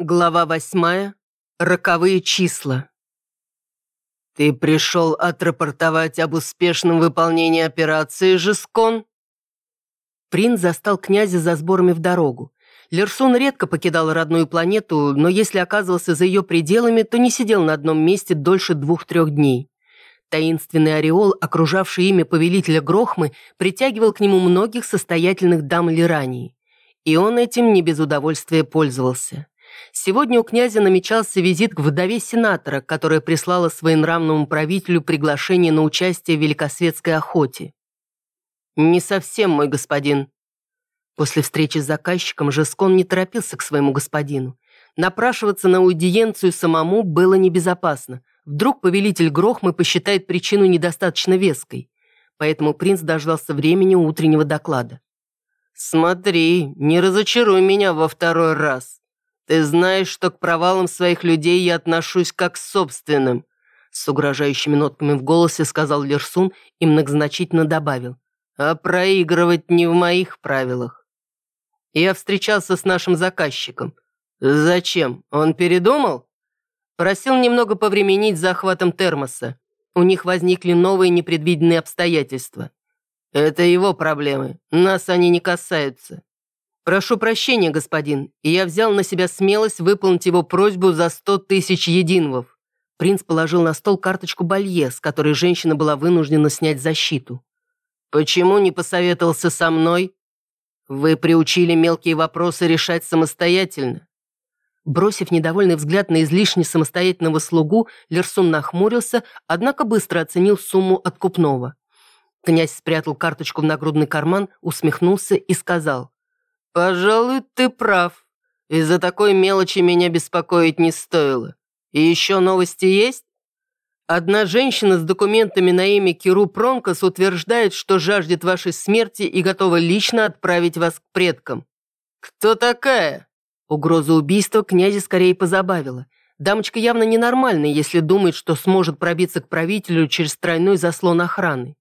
Глава восьмая. Роковые числа. «Ты пришел отрапортовать об успешном выполнении операции, Жескон?» Принц застал князя за сборами в дорогу. Лерсун редко покидал родную планету, но если оказывался за ее пределами, то не сидел на одном месте дольше двух-трех дней. Таинственный ореол, окружавший имя повелителя Грохмы, притягивал к нему многих состоятельных дам Лирании. И он этим не без удовольствия пользовался. Сегодня у князя намечался визит к вдове сенатора, которая прислала своенравному правителю приглашение на участие в великосветской охоте. «Не совсем, мой господин». После встречи с заказчиком Жескон не торопился к своему господину. Напрашиваться на аудиенцию самому было небезопасно. Вдруг повелитель Грохмы посчитает причину недостаточно веской. Поэтому принц дождался времени утреннего доклада. «Смотри, не разочаруй меня во второй раз», ты знаешь, что к провалам своих людей я отношусь как к собственным», с угрожающими нотками в голосе сказал Лерсун и многозначительно добавил. «А проигрывать не в моих правилах». Я встречался с нашим заказчиком. «Зачем? Он передумал?» Просил немного повременить захватом термоса. У них возникли новые непредвиденные обстоятельства. Это его проблемы, нас они не касаются. «Прошу прощения, господин, и я взял на себя смелость выполнить его просьбу за сто тысяч единвов». Принц положил на стол карточку Балье, с которой женщина была вынуждена снять защиту. «Почему не посоветовался со мной? Вы приучили мелкие вопросы решать самостоятельно». Бросив недовольный взгляд на излишне самостоятельного слугу, Лерсун нахмурился, однако быстро оценил сумму откупного. Князь спрятал карточку в нагрудный карман, усмехнулся и сказал – «Пожалуй, ты прав. Из-за такой мелочи меня беспокоить не стоило. И еще новости есть?» Одна женщина с документами на имя Киру Пронкос утверждает, что жаждет вашей смерти и готова лично отправить вас к предкам. Кто такая? Угроза убийства князя скорее позабавила. Дамочка явно ненормальная, если думает, что сможет пробиться к правителю через тройной заслон охраны.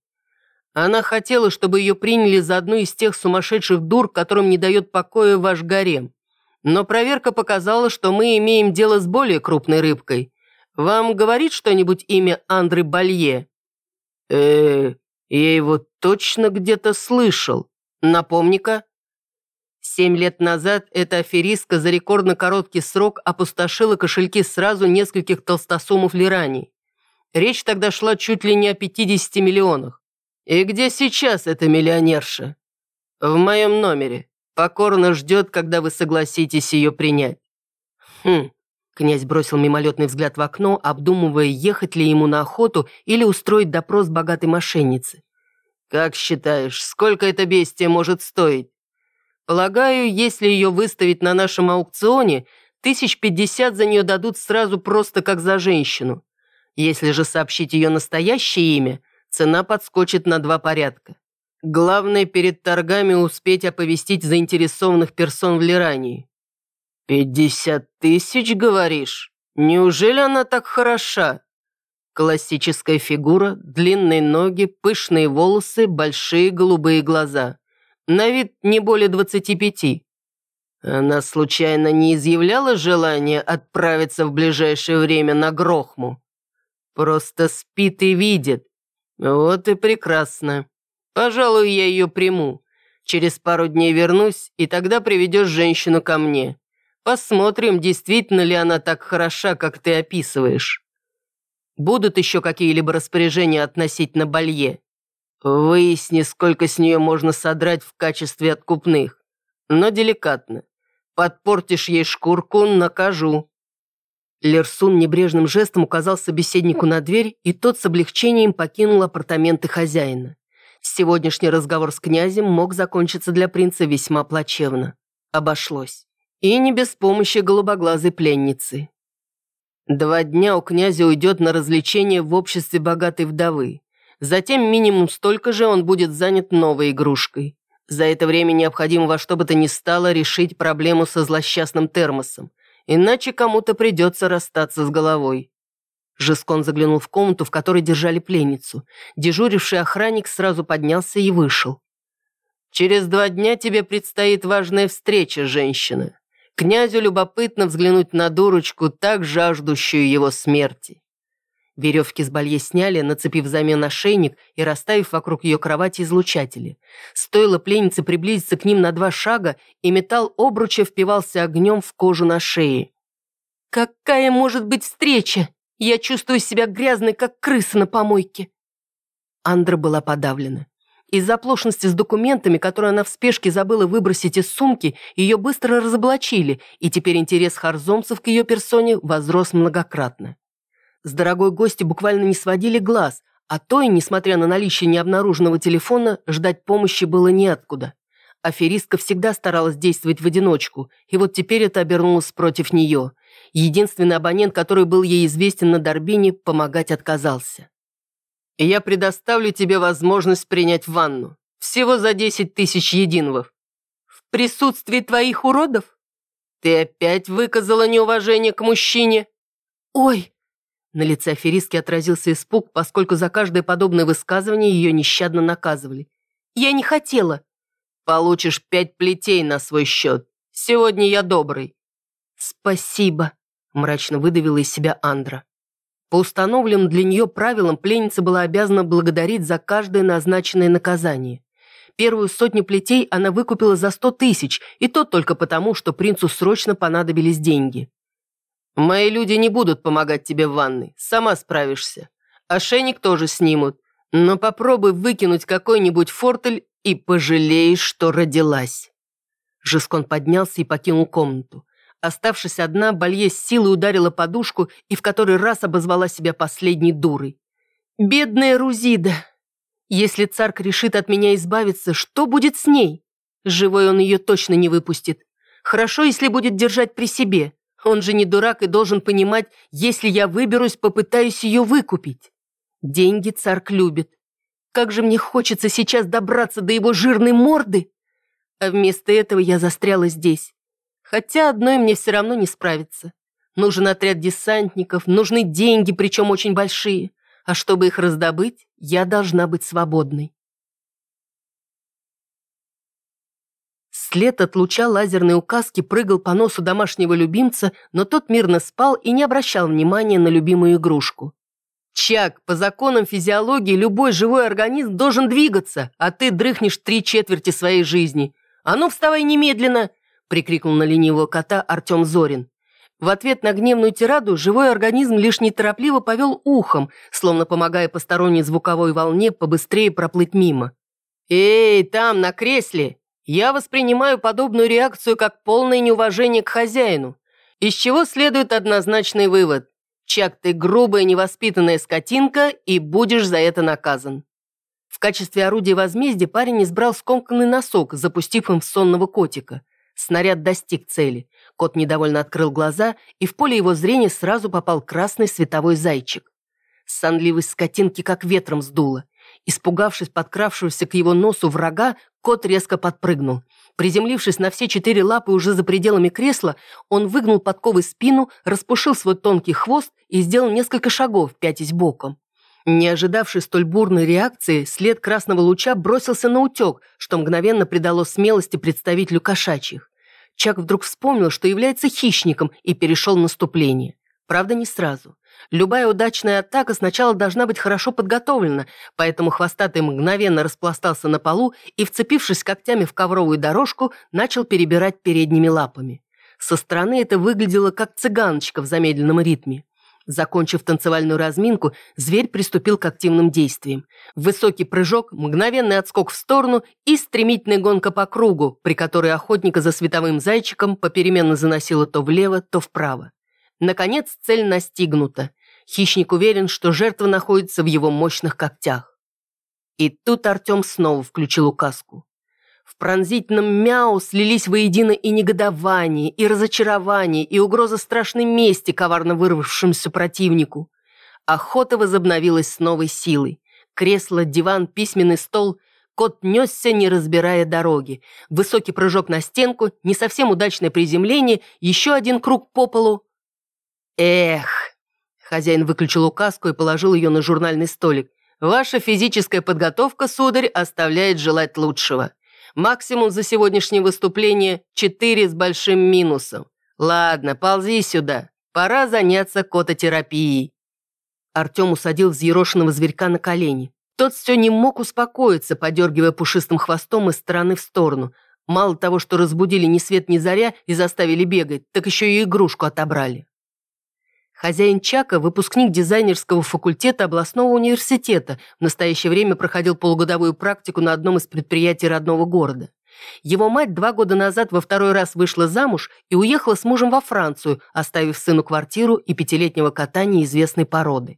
Она хотела, чтобы ее приняли за одну из тех сумасшедших дур, которым не дает покоя ваш гарем. Но проверка показала, что мы имеем дело с более крупной рыбкой. Вам говорит что-нибудь имя Андры Балье? э я его точно где-то слышал. Напомни-ка. Семь лет назад эта аферистка за рекордно короткий срок опустошила кошельки сразу нескольких толстосумов Лирани. Речь тогда шла чуть ли не о 50 миллионах. «И где сейчас эта миллионерша?» «В моем номере. Покорно ждет, когда вы согласитесь ее принять». «Хм». Князь бросил мимолетный взгляд в окно, обдумывая, ехать ли ему на охоту или устроить допрос богатой мошенницы. «Как считаешь, сколько это бестия может стоить?» «Полагаю, если ее выставить на нашем аукционе, тысяч пятьдесят за нее дадут сразу просто как за женщину. Если же сообщить ее настоящее имя, цена подскочит на два порядка. Главное перед торгами успеть оповестить заинтересованных персон в Лирании. «Пятьдесят тысяч, говоришь? Неужели она так хороша?» Классическая фигура, длинные ноги, пышные волосы, большие голубые глаза. На вид не более двадцати пяти. Она случайно не изъявляла желания отправиться в ближайшее время на Грохму? Просто спит и видит, «Вот и прекрасно. Пожалуй, я ее приму. Через пару дней вернусь, и тогда приведешь женщину ко мне. Посмотрим, действительно ли она так хороша, как ты описываешь. Будут еще какие-либо распоряжения относительно Балье? Выясни, сколько с нее можно содрать в качестве откупных. Но деликатно. Подпортишь ей шкурку, накажу. Лерсун небрежным жестом указал собеседнику на дверь, и тот с облегчением покинул апартаменты хозяина. Сегодняшний разговор с князем мог закончиться для принца весьма плачевно. Обошлось. И не без помощи голубоглазой пленницы. Два дня у князя уйдет на развлечение в обществе богатой вдовы. Затем минимум столько же он будет занят новой игрушкой. За это время необходимо во что бы то ни стало решить проблему со злосчастным термосом иначе кому-то придется расстаться с головой. Жескон заглянул в комнату, в которой держали пленницу. Дежуривший охранник сразу поднялся и вышел. «Через два дня тебе предстоит важная встреча, женщина. Князю любопытно взглянуть на дурочку, так жаждущую его смерти. Веревки с балье сняли, нацепив взамен ошейник и расставив вокруг ее кровати излучатели. Стоило пленнице приблизиться к ним на два шага, и металл обруча впивался огнем в кожу на шее. «Какая может быть встреча? Я чувствую себя грязной, как крыса на помойке». Андра была подавлена. Из-за оплошности с документами, которые она в спешке забыла выбросить из сумки, ее быстро разоблачили, и теперь интерес харзомцев к ее персоне возрос многократно. С дорогой гости буквально не сводили глаз, а той, несмотря на наличие необнаруженного телефона, ждать помощи было неоткуда. Аферистка всегда старалась действовать в одиночку, и вот теперь это обернулось против нее. Единственный абонент, который был ей известен на Дорбине, помогать отказался. «Я предоставлю тебе возможность принять ванну. Всего за 10 тысяч единовов». «В присутствии твоих уродов?» «Ты опять выказала неуважение к мужчине?» «Ой!» На лице аферистки отразился испуг, поскольку за каждое подобное высказывание ее нещадно наказывали. «Я не хотела!» «Получишь пять плетей на свой счет. Сегодня я добрый». «Спасибо», – мрачно выдавила из себя Андра. По установленным для нее правилам пленница была обязана благодарить за каждое назначенное наказание. Первую сотню плетей она выкупила за сто тысяч, и то только потому, что принцу срочно понадобились деньги. «Мои люди не будут помогать тебе в ванной, сама справишься. Ошейник тоже снимут, но попробуй выкинуть какой-нибудь фортель и пожалеешь, что родилась». Жескон поднялся и покинул комнату. Оставшись одна, Балье с силой ударила подушку и в который раз обозвала себя последней дурой. «Бедная Рузида! Если царк решит от меня избавиться, что будет с ней? Живой он ее точно не выпустит. Хорошо, если будет держать при себе. Он же не дурак и должен понимать, если я выберусь, попытаюсь ее выкупить. Деньги царк любит. Как же мне хочется сейчас добраться до его жирной морды. А вместо этого я застряла здесь. Хотя одной мне все равно не справиться. Нужен отряд десантников, нужны деньги, причем очень большие. А чтобы их раздобыть, я должна быть свободной. След от луча лазерной указки прыгал по носу домашнего любимца, но тот мирно спал и не обращал внимания на любимую игрушку. «Чак, по законам физиологии любой живой организм должен двигаться, а ты дрыхнешь три четверти своей жизни. А ну, вставай немедленно!» – прикрикнул на ленивого кота Артем Зорин. В ответ на гневную тираду живой организм лишь неторопливо повел ухом, словно помогая посторонней звуковой волне побыстрее проплыть мимо. «Эй, там, на кресле! Я воспринимаю подобную реакцию как полное неуважение к хозяину, из чего следует однозначный вывод. Чак, ты грубая невоспитанная скотинка и будешь за это наказан. В качестве орудия возмездия парень избрал скомканный носок, запустив им в сонного котика. Снаряд достиг цели. Кот недовольно открыл глаза, и в поле его зрения сразу попал красный световой зайчик. Сонливость скотинки как ветром сдуло. Испугавшись подкравшегося к его носу врага, кот резко подпрыгнул. Приземлившись на все четыре лапы уже за пределами кресла, он выгнул подковой спину, распушил свой тонкий хвост и сделал несколько шагов, пятясь боком. Не ожидавший столь бурной реакции, след красного луча бросился на утек, что мгновенно придало смелости представителю кошачьих. Чак вдруг вспомнил, что является хищником, и перешел наступление. Правда, не сразу. Любая удачная атака сначала должна быть хорошо подготовлена, поэтому хвостатый мгновенно распластался на полу и, вцепившись когтями в ковровую дорожку, начал перебирать передними лапами. Со стороны это выглядело как цыганочка в замедленном ритме. Закончив танцевальную разминку, зверь приступил к активным действиям. Высокий прыжок, мгновенный отскок в сторону и стремительная гонка по кругу, при которой охотника за световым зайчиком попеременно заносило то влево, то вправо. Наконец, цель настигнута. Хищник уверен, что жертва находится в его мощных когтях. И тут Артем снова включил указку. В пронзительном мяу слились воедино и негодование, и разочарование, и угроза страшной мести коварно вырвавшемуся противнику. Охота возобновилась с новой силой. Кресло, диван, письменный стол – Кот несся, не разбирая дороги. Высокий прыжок на стенку, не совсем удачное приземление, еще один круг по полу. «Эх!» Хозяин выключил указку и положил ее на журнальный столик. «Ваша физическая подготовка, сударь, оставляет желать лучшего. Максимум за сегодняшнее выступление – четыре с большим минусом. Ладно, ползи сюда. Пора заняться кототерапией. Артем усадил взъерошенного зверька на колени. Тот все не мог успокоиться, подергивая пушистым хвостом из стороны в сторону. Мало того, что разбудили ни свет ни заря и заставили бегать, так еще и игрушку отобрали. Хозяин Чака – выпускник дизайнерского факультета областного университета, в настоящее время проходил полугодовую практику на одном из предприятий родного города. Его мать два года назад во второй раз вышла замуж и уехала с мужем во Францию, оставив сыну квартиру и пятилетнего кота неизвестной породы.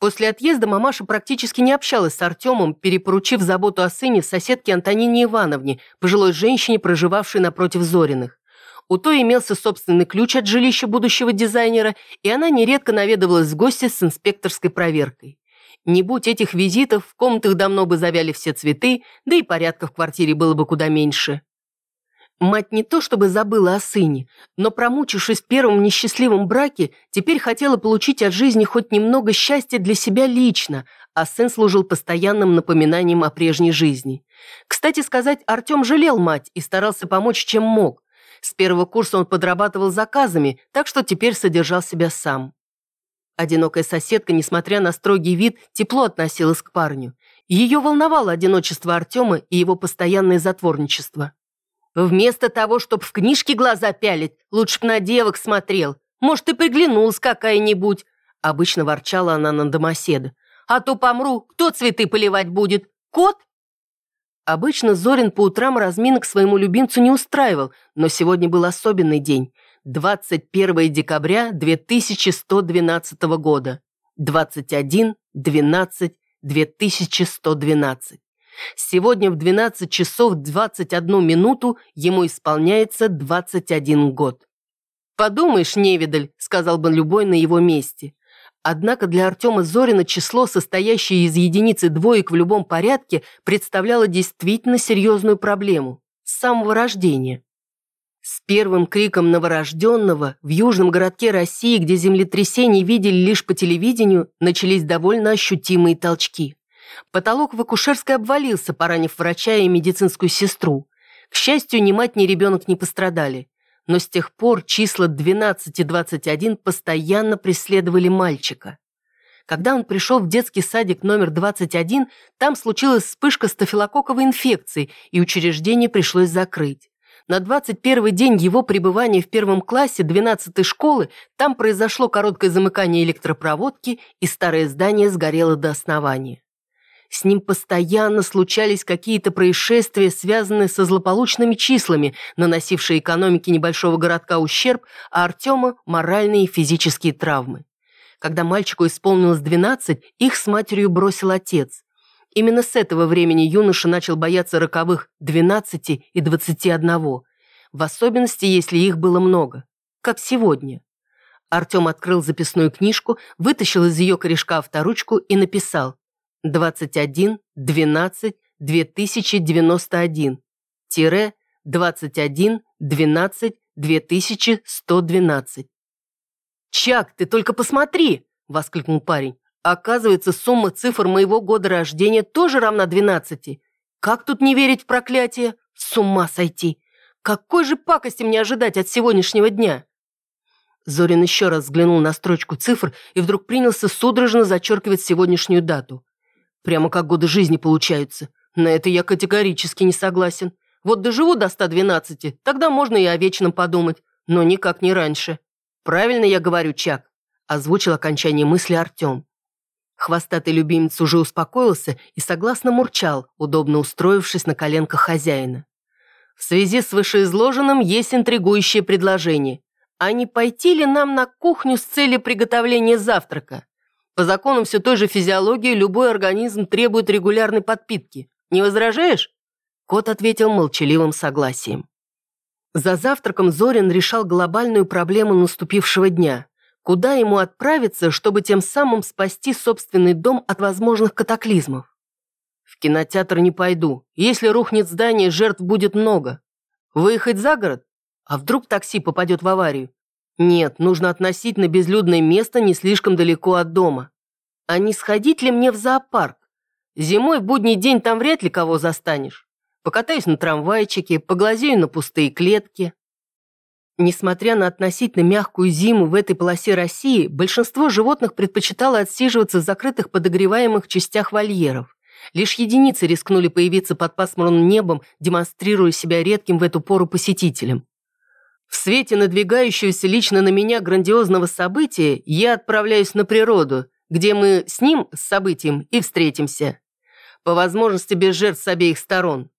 После отъезда мамаша практически не общалась с Артемом, перепоручив заботу о сыне соседке Антонине Ивановне, пожилой женщине, проживавшей напротив Зориных. У той имелся собственный ключ от жилища будущего дизайнера, и она нередко наведывалась в гости с инспекторской проверкой. Не будь этих визитов, в комнатах давно бы завяли все цветы, да и порядка в квартире было бы куда меньше. Мать не то чтобы забыла о сыне, но, промучившись в первом несчастливом браке, теперь хотела получить от жизни хоть немного счастья для себя лично, а сын служил постоянным напоминанием о прежней жизни. Кстати сказать, Артем жалел мать и старался помочь, чем мог. С первого курса он подрабатывал заказами, так что теперь содержал себя сам. Одинокая соседка, несмотря на строгий вид, тепло относилась к парню. Ее волновало одиночество Артема и его постоянное затворничество. «Вместо того, чтобы в книжке глаза пялить, лучше б на девок смотрел. Может, и приглянулась какая-нибудь», — обычно ворчала она на домоседа. «А то помру, кто цветы поливать будет? Кот Обычно Зорин по утрам разминок своему любимцу не устраивал, но сегодня был особенный день. 21 декабря 2112 года. 21, 12, 2112. Сегодня в 12 часов 21 минуту ему исполняется 21 год. «Подумаешь, невидаль», — сказал бы любой на его месте. Однако для Артема Зорина число, состоящее из единицы двоек в любом порядке, представляло действительно серьезную проблему с самого рождения. С первым криком новорожденного в южном городке России, где землетрясения видели лишь по телевидению, начались довольно ощутимые толчки. Потолок в акушерской обвалился, поранив врача и медицинскую сестру. К счастью, ни мать, ни ребенок не пострадали но с тех пор числа 12 и 21 постоянно преследовали мальчика. Когда он пришел в детский садик номер 21, там случилась вспышка стафилококковой инфекции, и учреждение пришлось закрыть. На 21 день его пребывания в первом классе 12-й школы там произошло короткое замыкание электропроводки, и старое здание сгорело до основания. С ним постоянно случались какие-то происшествия, связанные со злополучными числами, наносившие экономике небольшого городка ущерб, а Артема – моральные и физические травмы. Когда мальчику исполнилось 12, их с матерью бросил отец. Именно с этого времени юноша начал бояться роковых 12 и 21, в особенности, если их было много, как сегодня. Артем открыл записную книжку, вытащил из ее корешка авторучку и написал 21 12 2091 тире 21 12 2112. «Чак, ты только посмотри!» – воскликнул парень. «Оказывается, сумма цифр моего года рождения тоже равна 12. Как тут не верить в проклятие? С ума сойти! Какой же пакости мне ожидать от сегодняшнего дня?» Зорин еще раз взглянул на строчку цифр и вдруг принялся судорожно зачеркивать сегодняшнюю дату. Прямо как годы жизни получаются. На это я категорически не согласен. Вот доживу до 112, тогда можно и о вечном подумать, но никак не раньше. Правильно я говорю, Чак?» Озвучил окончание мысли Артем. Хвостатый любимец уже успокоился и согласно мурчал, удобно устроившись на коленках хозяина. В связи с вышеизложенным есть интригующее предложение. А не пойти ли нам на кухню с целью приготовления завтрака? По законам все той же физиологии любой организм требует регулярной подпитки. Не возражаешь?» Кот ответил молчаливым согласием. За завтраком Зорин решал глобальную проблему наступившего дня. Куда ему отправиться, чтобы тем самым спасти собственный дом от возможных катаклизмов? В кинотеатр не пойду. Если рухнет здание, жертв будет много. Выехать за город? А вдруг такси попадет в аварию? Нет, нужно относить на безлюдное место не слишком далеко от дома. А не сходить ли мне в зоопарк? Зимой в будний день там вряд ли кого застанешь. покатаюсь на трамвайчике, поглазею на пустые клетки. Несмотря на относительно мягкую зиму в этой полосе России, большинство животных предпочитало отсиживаться в закрытых подогреваемых частях вольеров. Лишь единицы рискнули появиться под пасмурным небом, демонстрируя себя редким в эту пору посетителям. В свете надвигающегося лично на меня грандиозного события я отправляюсь на природу, где мы с ним, с событием, и встретимся. По возможности без жертв с обеих сторон.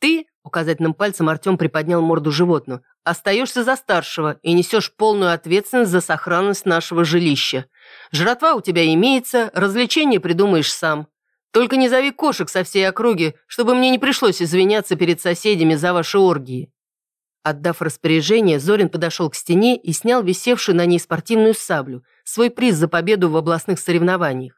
Ты, указательным пальцем Артем приподнял морду животного, остаешься за старшего и несешь полную ответственность за сохранность нашего жилища. Жратва у тебя имеется, развлечения придумаешь сам. Только не зови кошек со всей округи, чтобы мне не пришлось извиняться перед соседями за ваши оргии». Отдав распоряжение, Зорин подошел к стене и снял висевшую на ней спортивную саблю, свой приз за победу в областных соревнованиях.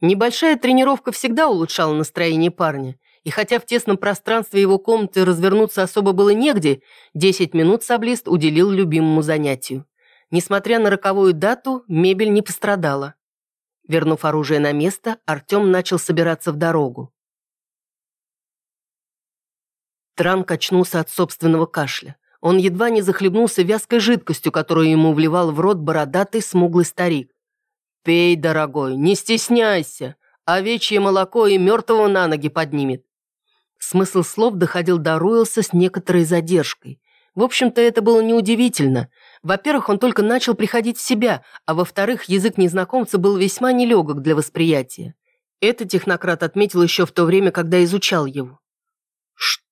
Небольшая тренировка всегда улучшала настроение парня, и хотя в тесном пространстве его комнаты развернуться особо было негде, 10 минут саблист уделил любимому занятию. Несмотря на роковую дату, мебель не пострадала. Вернув оружие на место, Артем начал собираться в дорогу. Тран качнулся от собственного кашля. Он едва не захлебнулся вязкой жидкостью, которую ему вливал в рот бородатый смуглый старик. «Пей, дорогой, не стесняйся. Овечье молоко и мертвого на ноги поднимет». Смысл слов доходил до Руэлса с некоторой задержкой. В общем-то, это было неудивительно. Во-первых, он только начал приходить в себя, а во-вторых, язык незнакомца был весьма нелегок для восприятия. Это технократ отметил еще в то время, когда изучал его.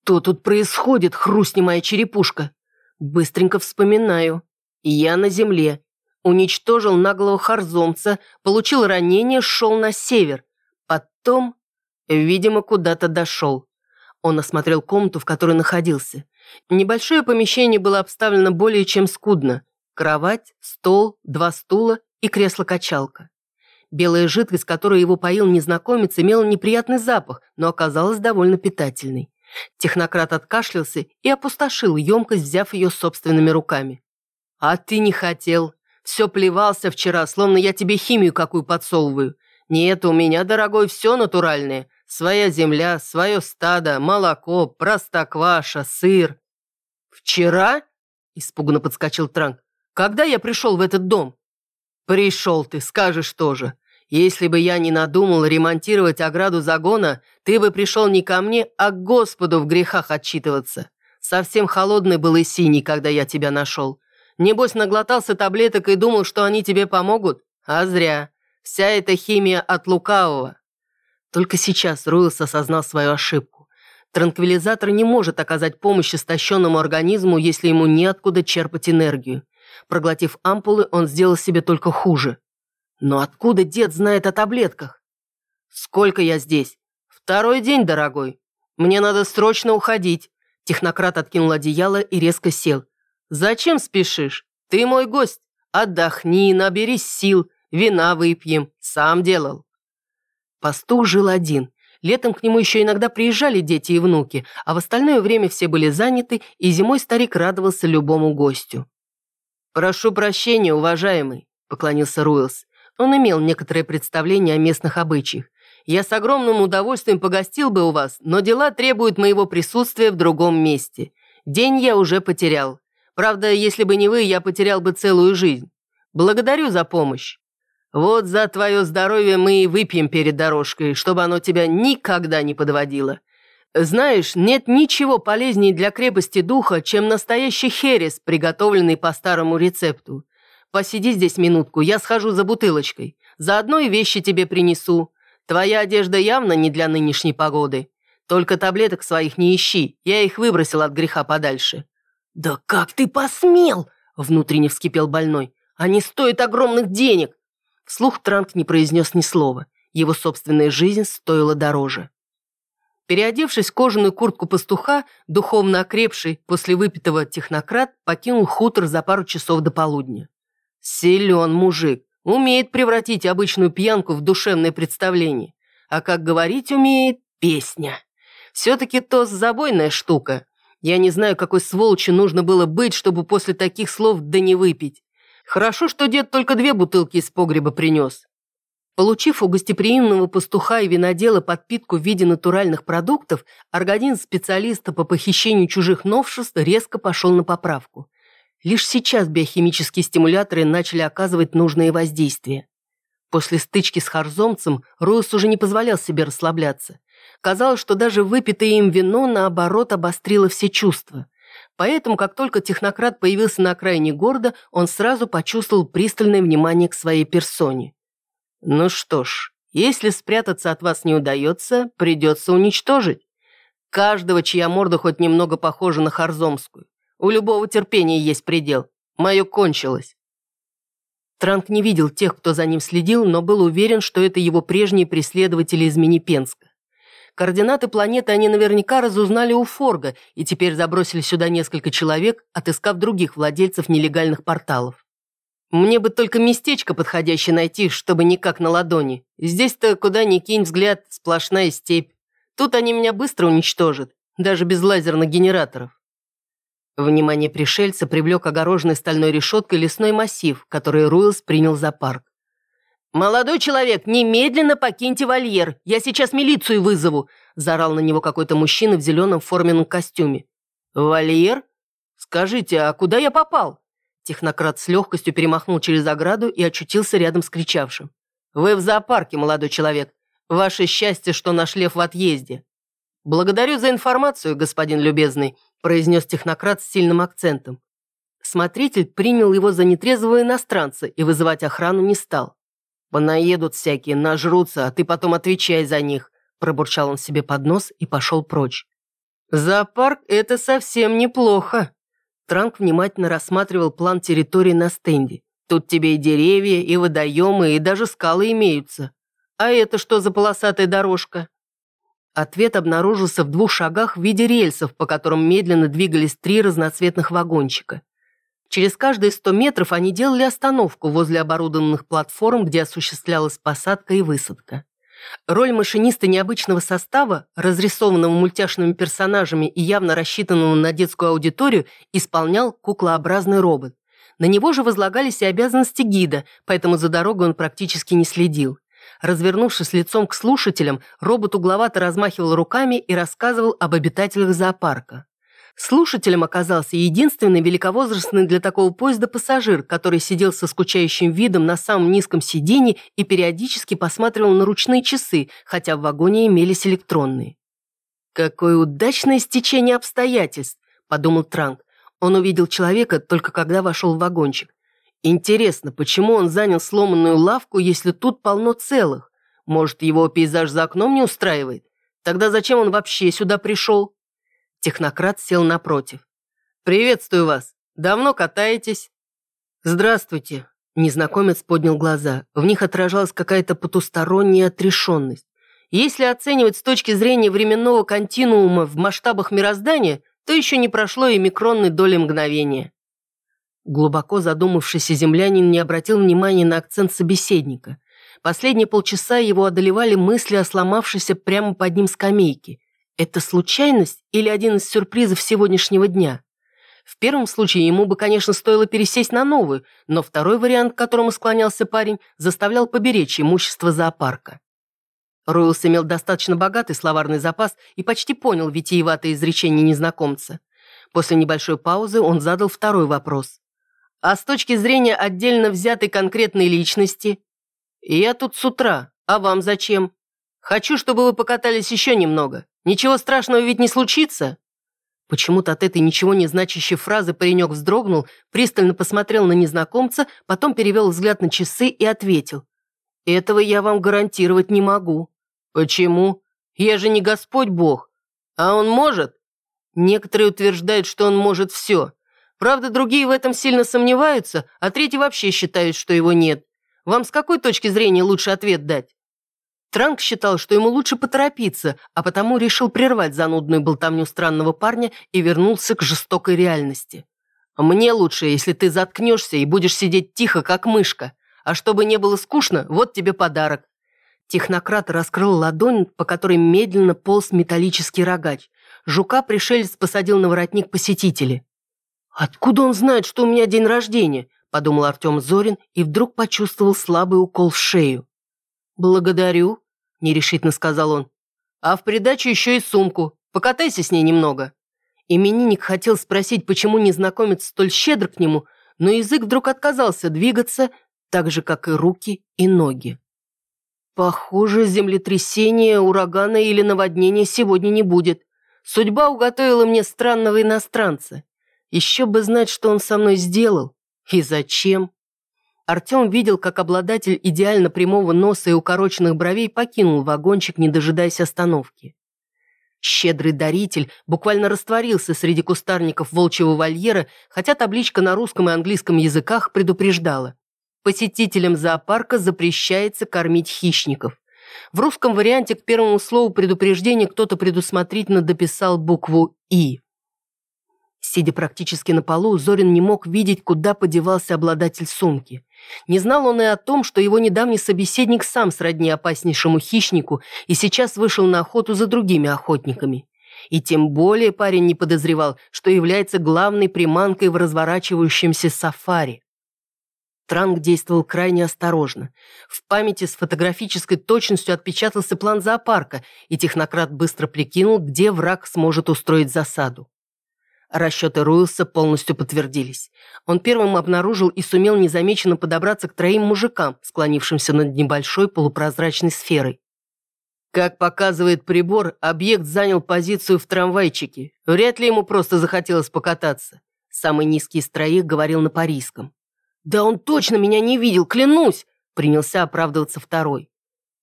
«Что тут происходит, хрустни моя черепушка?» Быстренько вспоминаю. Я на земле. Уничтожил наглого харзомца, получил ранение, шел на север. Потом, видимо, куда-то дошел. Он осмотрел комнату, в которой находился. Небольшое помещение было обставлено более чем скудно. Кровать, стол, два стула и кресло-качалка. Белая жидкость, которой его поил незнакомец, имела неприятный запах, но оказалась довольно питательной. Технократ откашлялся и опустошил емкость, взяв ее собственными руками. «А ты не хотел. Все плевался вчера, словно я тебе химию какую подсовываю. Нет, у меня, дорогой, все натуральное. Своя земля, свое стадо, молоко, простокваша, сыр. «Вчера?» – испуганно подскочил Транк. «Когда я пришел в этот дом?» «Пришел ты, скажешь тоже. Если бы я не надумал ремонтировать ограду загона, ты бы пришел не ко мне, а к Господу в грехах отчитываться. Совсем холодный был и синий, когда я тебя нашел. Небось, наглотался таблеток и думал, что они тебе помогут? А зря. Вся эта химия от лукавого. Только сейчас Руэлс осознал свою ошибку. Транквилизатор не может оказать помощь истощенному организму, если ему неоткуда черпать энергию. Проглотив ампулы, он сделал себе только хуже. Но откуда дед знает о таблетках? Сколько я здесь? Второй день, дорогой. Мне надо срочно уходить. Технократ откинул одеяло и резко сел. Зачем спешишь? Ты мой гость. Отдохни, наберись сил, вина выпьем. Сам делал. Пастух жил один. Летом к нему еще иногда приезжали дети и внуки, а в остальное время все были заняты, и зимой старик радовался любому гостю. «Прошу прощения, уважаемый», — поклонился Руэлс. Он имел некоторое представление о местных обычаях. «Я с огромным удовольствием погостил бы у вас, но дела требуют моего присутствия в другом месте. День я уже потерял. Правда, если бы не вы, я потерял бы целую жизнь. Благодарю за помощь». Вот за твое здоровье мы и выпьем перед дорожкой, чтобы оно тебя никогда не подводило. Знаешь, нет ничего полезнее для крепости духа, чем настоящий херес, приготовленный по старому рецепту. Посиди здесь минутку, я схожу за бутылочкой. Заодно и вещи тебе принесу. Твоя одежда явно не для нынешней погоды. Только таблеток своих не ищи, я их выбросил от греха подальше». «Да как ты посмел?» – внутренне вскипел больной. «Они стоят огромных денег. Вслух Транк не произнес ни слова. Его собственная жизнь стоила дороже. Переодевшись в кожаную куртку пастуха, духовно окрепший после выпитого технократ покинул хутор за пару часов до полудня. Силен мужик, умеет превратить обычную пьянку в душевное представление. А как говорить умеет – песня. Все-таки тост – забойная штука. Я не знаю, какой сволочи нужно было быть, чтобы после таких слов да не выпить. Хорошо, что дед только две бутылки из погреба принес. Получив у гостеприимного пастуха и винодела подпитку в виде натуральных продуктов, организм специалиста по похищению чужих новшеств резко пошел на поправку. Лишь сейчас биохимические стимуляторы начали оказывать нужные воздействия. После стычки с харзомцем Руис уже не позволял себе расслабляться. Казалось, что даже выпитое им вино, наоборот, обострило все чувства. Поэтому, как только технократ появился на окраине города, он сразу почувствовал пристальное внимание к своей персоне. Ну что ж, если спрятаться от вас не удается, придется уничтожить. Каждого, чья морда хоть немного похожа на Харзомскую. У любого терпения есть предел. Мое кончилось. Транк не видел тех, кто за ним следил, но был уверен, что это его прежние преследователи из Минипенска. Координаты планеты они наверняка разузнали у Форга и теперь забросили сюда несколько человек, отыскав других владельцев нелегальных порталов. Мне бы только местечко подходящее найти, чтобы не как на ладони. Здесь-то куда ни кинь взгляд, сплошная степь. Тут они меня быстро уничтожат, даже без лазерных генераторов. Внимание пришельца привлек огороженный стальной решеткой лесной массив, который Руэлс принял за парк. «Молодой человек, немедленно покиньте вольер, я сейчас милицию вызову!» заорал на него какой-то мужчина в зеленом форменном костюме. «Вольер? Скажите, а куда я попал?» Технократ с легкостью перемахнул через ограду и очутился рядом с кричавшим. «Вы в зоопарке, молодой человек. Ваше счастье, что наш лев в отъезде». «Благодарю за информацию, господин любезный», произнес технократ с сильным акцентом. Смотритель принял его за нетрезвого иностранца и вызывать охрану не стал. «Понаедут всякие, нажрутся, а ты потом отвечай за них», пробурчал он себе под нос и пошел прочь. «Зоопарк – это совсем неплохо», Транк внимательно рассматривал план территории на стенде. Тут тебе и деревья, и водоемы, и даже скалы имеются. А это что за полосатая дорожка? Ответ обнаружился в двух шагах в виде рельсов, по которым медленно двигались три разноцветных вагончика. Через каждые сто метров они делали остановку возле оборудованных платформ, где осуществлялась посадка и высадка. Роль машиниста необычного состава, разрисованного мультяшными персонажами и явно рассчитанного на детскую аудиторию, исполнял куклообразный робот. На него же возлагались и обязанности гида, поэтому за дорогой он практически не следил. Развернувшись лицом к слушателям, робот угловато размахивал руками и рассказывал об обитателях зоопарка. Слушателем оказался единственный великовозрастный для такого поезда пассажир, который сидел со скучающим видом на самом низком сиденье и периодически посматривал на ручные часы, хотя в вагоне имелись электронные. «Какое удачное стечение обстоятельств», – подумал Транк. Он увидел человека только когда вошел в вагончик. Интересно, почему он занял сломанную лавку, если тут полно целых? Может, его пейзаж за окном не устраивает? Тогда зачем он вообще сюда пришел? Технократ сел напротив. «Приветствую вас. Давно катаетесь?» «Здравствуйте». Незнакомец поднял глаза. В них отражалась какая-то потусторонняя отрешенность. Если оценивать с точки зрения временного континуума в масштабах мироздания, то еще не прошло и микронной доли мгновения. Глубоко задумавшийся землянин не обратил внимания на акцент собеседника. Последние полчаса его одолевали мысли о сломавшейся прямо под ним скамейке. Это случайность или один из сюрпризов сегодняшнего дня? В первом случае ему бы, конечно, стоило пересесть на новую, но второй вариант, к которому склонялся парень, заставлял поберечь имущество зоопарка. Ройлс имел достаточно богатый словарный запас и почти понял витиеватое изречение незнакомца. После небольшой паузы он задал второй вопрос. «А с точки зрения отдельно взятой конкретной личности?» «Я тут с утра, а вам зачем?» «Хочу, чтобы вы покатались еще немного. Ничего страшного ведь не случится?» Почему-то от этой ничего не значащей фразы паренек вздрогнул, пристально посмотрел на незнакомца, потом перевел взгляд на часы и ответил. «Этого я вам гарантировать не могу». «Почему? Я же не Господь Бог. А он может?» Некоторые утверждают, что он может все. Правда, другие в этом сильно сомневаются, а третьи вообще считают, что его нет. Вам с какой точки зрения лучше ответ дать? Транк считал, что ему лучше поторопиться, а потому решил прервать занудную болтовню странного парня и вернулся к жестокой реальности. «Мне лучше, если ты заткнешься и будешь сидеть тихо, как мышка. А чтобы не было скучно, вот тебе подарок». Технократ раскрыл ладонь, по которой медленно полз металлический рогач. Жука пришелец посадил на воротник посетителя. «Откуда он знает, что у меня день рождения?» – подумал Артем Зорин и вдруг почувствовал слабый укол в шею. «Благодарю», — нерешительно сказал он. «А в придачу еще и сумку. Покатайся с ней немного». Именинник хотел спросить, почему незнакомец столь щедр к нему, но язык вдруг отказался двигаться, так же, как и руки и ноги. Похоже, землетрясения, урагана или наводнения сегодня не будет. Судьба уготовила мне странного иностранца. Еще бы знать, что он со мной сделал и зачем. Артем видел, как обладатель идеально прямого носа и укороченных бровей покинул вагончик, не дожидаясь остановки. Щедрый даритель буквально растворился среди кустарников волчьего вольера, хотя табличка на русском и английском языках предупреждала. Посетителям зоопарка запрещается кормить хищников. В русском варианте к первому слову предупреждения кто-то предусмотрительно дописал букву «И». Сидя практически на полу, Зорин не мог видеть, куда подевался обладатель сумки. Не знал он и о том, что его недавний собеседник сам сродни опаснейшему хищнику и сейчас вышел на охоту за другими охотниками. И тем более парень не подозревал, что является главной приманкой в разворачивающемся сафари. Транк действовал крайне осторожно. В памяти с фотографической точностью отпечатался план зоопарка, и технократ быстро прикинул, где враг сможет устроить засаду. Расчеты Руэлса полностью подтвердились. Он первым обнаружил и сумел незамеченно подобраться к троим мужикам, склонившимся над небольшой полупрозрачной сферой. Как показывает прибор, объект занял позицию в трамвайчике. Вряд ли ему просто захотелось покататься. Самый низкий из троих говорил на парийском. «Да он точно меня не видел, клянусь!» Принялся оправдываться второй.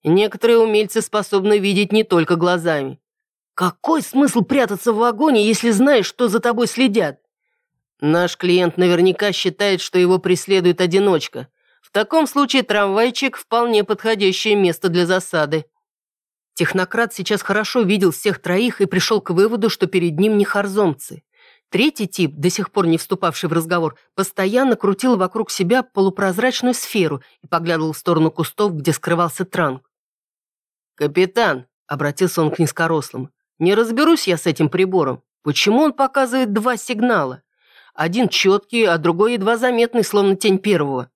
Некоторые умельцы способны видеть не только глазами. Какой смысл прятаться в вагоне, если знаешь, что за тобой следят? Наш клиент наверняка считает, что его преследует одиночка. В таком случае трамвайчик – вполне подходящее место для засады. Технократ сейчас хорошо видел всех троих и пришел к выводу, что перед ним не харзомцы. Третий тип, до сих пор не вступавший в разговор, постоянно крутил вокруг себя полупрозрачную сферу и поглядывал в сторону кустов, где скрывался транк. «Капитан», — обратился он к низкорослому, — «не разберусь я с этим прибором. Почему он показывает два сигнала? Один четкий, а другой едва заметный, словно тень первого.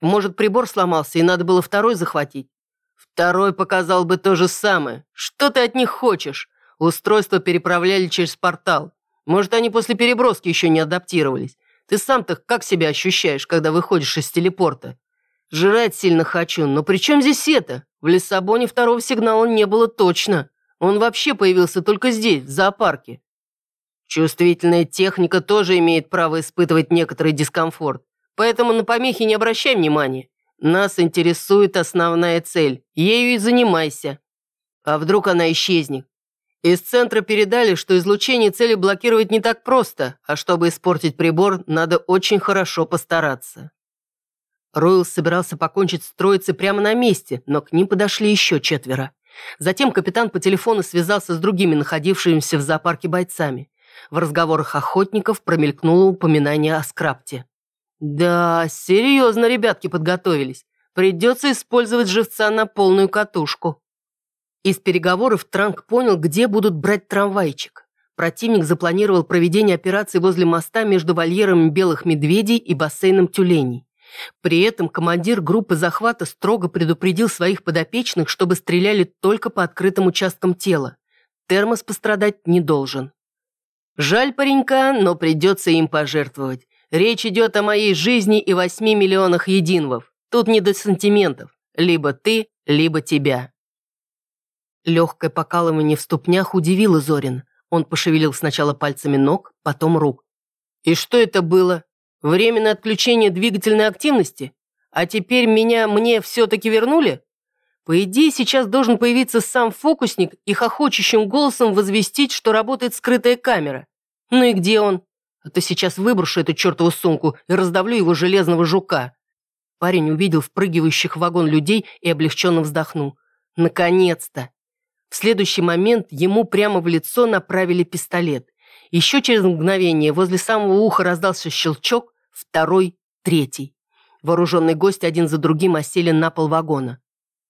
Может, прибор сломался, и надо было второй захватить? Второй показал бы то же самое. Что ты от них хочешь? Устройство переправляли через портал. Может, они после переброски еще не адаптировались. Ты сам-то как себя ощущаешь, когда выходишь из телепорта? Жрать сильно хочу, но при чем здесь это? В Лиссабоне второго сигнала не было точно. Он вообще появился только здесь, в зоопарке. Чувствительная техника тоже имеет право испытывать некоторый дискомфорт. Поэтому на помехи не обращай внимания. Нас интересует основная цель. Ею и занимайся. А вдруг она исчезнет? Из центра передали, что излучение цели блокировать не так просто, а чтобы испортить прибор, надо очень хорошо постараться. Ройл собирался покончить с троицей прямо на месте, но к ним подошли еще четверо. Затем капитан по телефону связался с другими находившимися в зоопарке бойцами. В разговорах охотников промелькнуло упоминание о скрапте. «Да, серьезно ребятки подготовились. Придется использовать живца на полную катушку». Из переговоров Транк понял, где будут брать трамвайчик. Противник запланировал проведение операции возле моста между вольером белых медведей и бассейном тюленей. При этом командир группы захвата строго предупредил своих подопечных, чтобы стреляли только по открытым участкам тела. Термос пострадать не должен. Жаль паренька, но придется им пожертвовать. Речь идет о моей жизни и восьми миллионах единвов. Тут не до сантиментов. Либо ты, либо тебя. Легкое покалывание в ступнях удивило Зорин. Он пошевелил сначала пальцами ног, потом рук. «И что это было? Временное отключение двигательной активности? А теперь меня мне все-таки вернули?» По идее, сейчас должен появиться сам фокусник и хохочущим голосом возвестить, что работает скрытая камера. Ну и где он? А то сейчас выброшу эту чертову сумку и раздавлю его железного жука. Парень увидел впрыгивающих в вагон людей и облегченно вздохнул. Наконец-то! В следующий момент ему прямо в лицо направили пистолет. Еще через мгновение возле самого уха раздался щелчок, второй, третий. Вооруженный гость один за другим осели на пол вагона.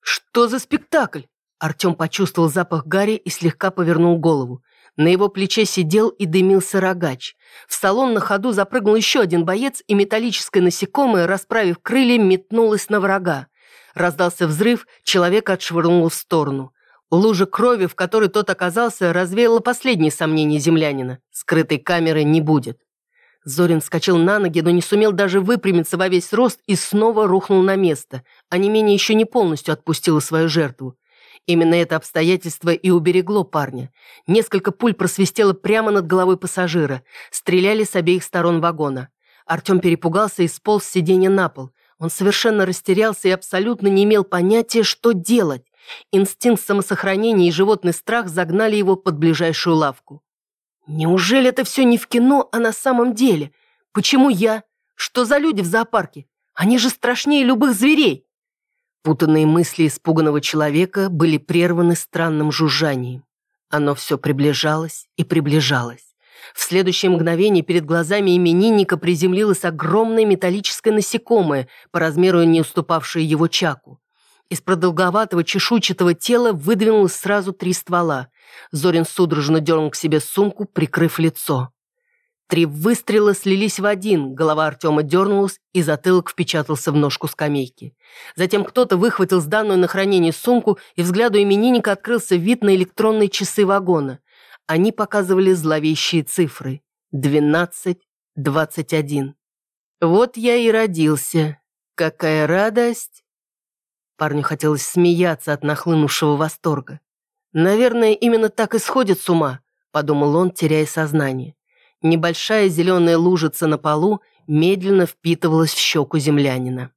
«Что за спектакль?» Артем почувствовал запах гари и слегка повернул голову. На его плече сидел и дымился рогач. В салон на ходу запрыгнул еще один боец, и металлическое насекомое, расправив крылья, метнулось на врага. Раздался взрыв, человека отшвырнуло в сторону. Лужа крови, в которой тот оказался, развеяла последние сомнения землянина. Скрытой камеры не будет. Зорин вскочил на ноги, но не сумел даже выпрямиться во весь рост и снова рухнул на место, а не менее еще не полностью отпустила свою жертву. Именно это обстоятельство и уберегло парня. Несколько пуль просвистело прямо над головой пассажира. Стреляли с обеих сторон вагона. Артем перепугался и сполз с сиденья на пол. Он совершенно растерялся и абсолютно не имел понятия, что делать. Инстинкт самосохранения и животный страх загнали его под ближайшую лавку. «Неужели это все не в кино, а на самом деле? Почему я? Что за люди в зоопарке? Они же страшнее любых зверей!» Путанные мысли испуганного человека были прерваны странным жужжанием. Оно все приближалось и приближалось. В следующее мгновение перед глазами именинника приземлилось огромное металлическое насекомое, по размеру не уступавшее его чаку. Из продолговатого чешуйчатого тела выдвинулось сразу три ствола. Зорин судорожно дернул к себе сумку, прикрыв лицо. Три выстрела слились в один, голова Артема дернулась, и затылок впечатался в ножку скамейки. Затем кто-то выхватил сданную на хранение сумку, и взгляду именинника открылся вид на электронные часы вагона. Они показывали зловещие цифры. Двенадцать, двадцать один. Вот я и родился. Какая радость! Парню хотелось смеяться от нахлынувшего восторга. «Наверное, именно так и сходит с ума», — подумал он, теряя сознание. Небольшая зеленая лужица на полу медленно впитывалась в щеку землянина.